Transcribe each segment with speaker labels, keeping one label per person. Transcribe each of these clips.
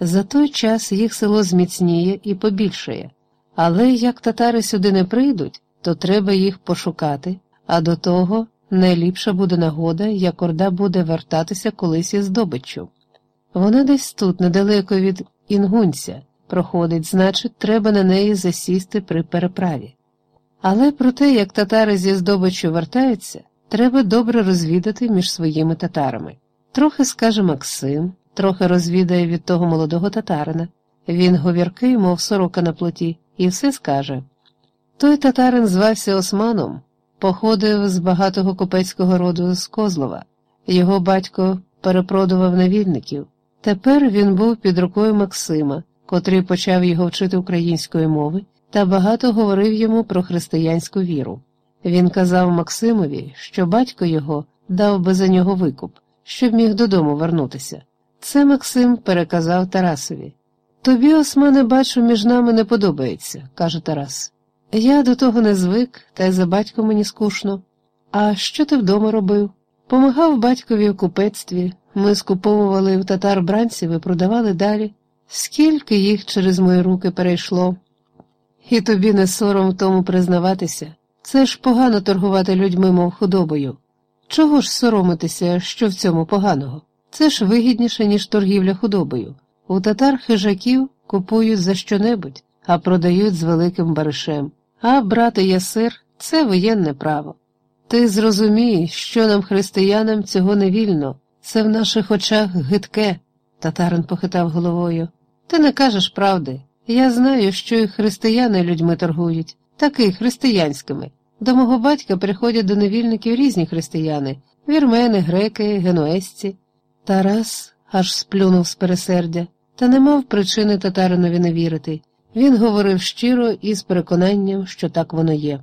Speaker 1: За той час їх село зміцніє і побільшає, але як татари сюди не прийдуть, то треба їх пошукати, а до того найліпша буде нагода, як орда буде вертатися колись із здобиччю. Вона десь тут, недалеко від Інгунця, проходить, значить, треба на неї засісти при переправі. Але про те, як татари зі здобиччю вертаються, треба добре розвідати між своїми татарами. Трохи скаже Максим, трохи розвідає від того молодого татарина. Він говіркий, мов сорока на плоті, і все скаже. Той татарин звався Османом, походив з багатого купецького роду з Козлова. Його батько перепродував навільників. Тепер він був під рукою Максима, котрий почав його вчити української мови та багато говорив йому про християнську віру. Він казав Максимові, що батько його дав би за нього викуп, щоб міг додому вернутися. Це Максим переказав Тарасові. Тобі, Османе, бачу, між нами не подобається, каже Тарас. Я до того не звик, та й за батьком мені скучно. А що ти вдома робив? Помагав батькові у купецтві, ми скуповували в татар бранців і продавали далі. Скільки їх через мої руки перейшло? І тобі не сором в тому признаватися. Це ж погано торгувати людьми, мов худобою. Чого ж соромитися, що в цьому поганого? Це ж вигідніше, ніж торгівля худобою. У татар хижаків купують за що-небудь, а продають з великим баришем. А брати ясир це воєнне право. Ти зрозумієш, що нам, християнам, цього не вільно, це в наших очах гидке, татарин похитав головою. Ти не кажеш правди. Я знаю, що і християни людьми торгують, таки християнськими. До мого батька приходять до невільників різні християни вірмени, греки, генуесці. Тарас аж сплюнув з пересердя, та не мав причини татаринові не вірити. Він говорив щиро і з переконанням, що так воно є.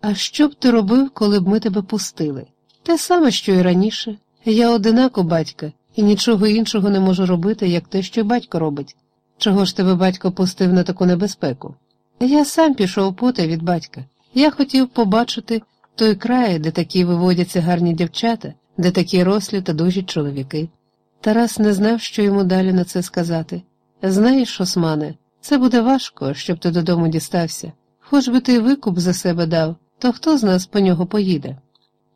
Speaker 1: А що б ти робив, коли б ми тебе пустили? Те саме, що і раніше. Я одинако батька, і нічого іншого не можу робити, як те, що батько робить. Чого ж тебе батько пустив на таку небезпеку? Я сам пішов потай від батька. Я хотів побачити той край, де такі виводяться гарні дівчата, де такі рослі та дужі чоловіки. Тарас не знав, що йому далі на це сказати. Знаєш, Османе, це буде важко, щоб ти додому дістався. Хоч би ти викуп за себе дав, то хто з нас по нього поїде?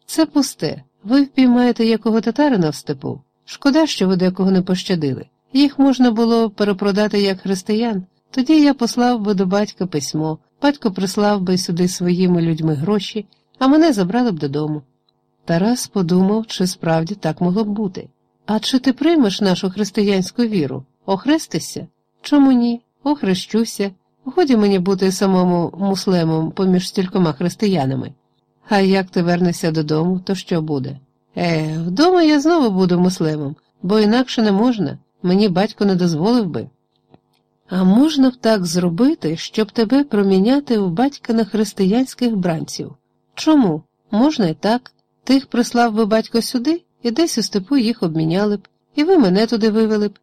Speaker 1: Це пусте. Ви впіймаєте якого татарина в степу. Шкода, що ви декого не пощадили. Їх можна було перепродати як християн, тоді я послав би до батька письмо, батько прислав би сюди своїми людьми гроші, а мене забрали б додому. Тарас подумав, чи справді так могло б бути. А чи ти приймеш нашу християнську віру? Охрестишся? Чому ні? Охрещуся. Годі мені бути самому муслемом поміж стількома християнами. А як ти вернешся додому, то що буде? Е, вдома я знову буду муслемом, бо інакше не можна, мені батько не дозволив би. А можна б так зробити, щоб тебе проміняти у батька на християнських бранців? Чому? Можна і так. Тих прислав би батько сюди, і десь у степу їх обміняли б, і ви мене туди вивели б.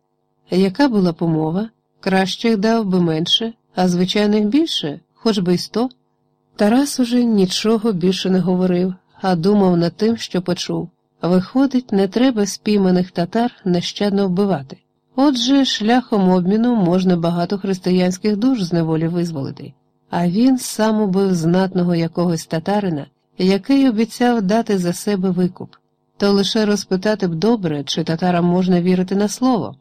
Speaker 1: Яка була помова? Кращих дав би менше, а звичайних більше, хоч би й сто. Тарас уже нічого більше не говорив, а думав над тим, що почув. Виходить, не треба спійманих татар нещадно вбивати. Отже, шляхом обміну можна багато християнських душ з неволі визволити, а він сам убив знатного якогось татарина, який обіцяв дати за себе викуп, то лише розпитати б добре, чи татарам можна вірити на слово.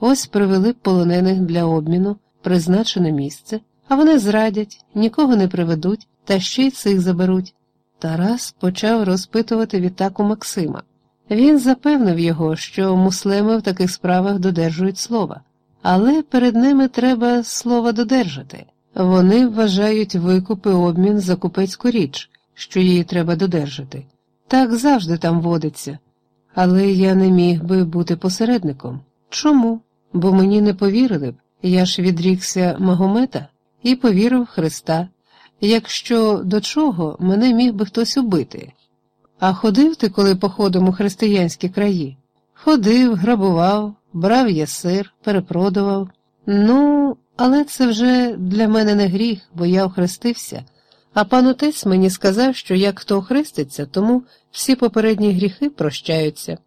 Speaker 1: Ось привели б полонених для обміну, призначене місце, а вони зрадять, нікого не приведуть, та ще й цих заберуть. Тарас почав розпитувати відтаку Максима. Він запевнив його, що муслими в таких справах додержують слова, але перед ними треба слова додержати. Вони вважають викупи обмін за купецьку річ, що її треба додержати. Так завжди там водиться. Але я не міг би бути посередником. Чому? Бо мені не повірили б, я ж відрікся Магомета і повірив Христа. Якщо до чого мене міг би хтось убити. А ходив ти, коли походом у християнські краї? Ходив, грабував, брав ясир, перепродував. Ну, але це вже для мене не гріх, бо я охрестився, а пан отець мені сказав, що як хто охреститься, тому всі попередні гріхи прощаються.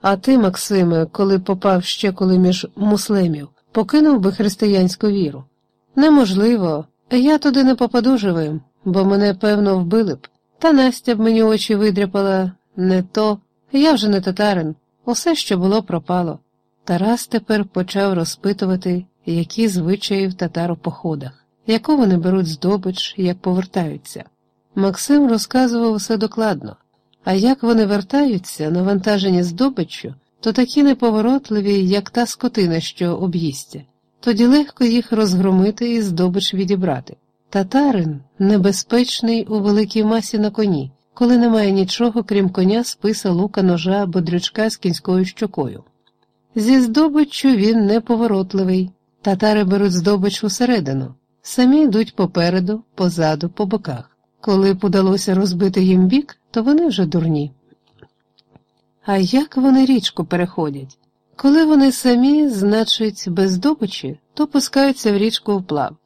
Speaker 1: А ти, Максиме, коли попав ще коли між муслимів, покинув би християнську віру? Неможливо, я туди не попаду живим, бо мене, певно, вбили б. Та Настя б мені очі видряпала не то, я вже не татарин, усе, що було, пропало. Тарас тепер почав розпитувати, які звичаї в татар у походах, яку вони беруть здобич, як повертаються. Максим розказував усе докладно, а як вони вертаються, навантажені здобиччю, то такі неповоротливі, як та скотина, що об'їсться, тоді легко їх розгромити і здобич відібрати. Татарин небезпечний у великій масі на коні, коли немає нічого, крім коня, списа, лука, ножа або дрючка з кінською щокою. Зі здобиччю він неповоротливий. Татари беруть здобич усередину, самі йдуть попереду, позаду, по боках. Коли б удалося розбити їм бік, то вони вже дурні. А як вони річку переходять? Коли вони самі, значить, без добичі, то пускаються в річку вплав.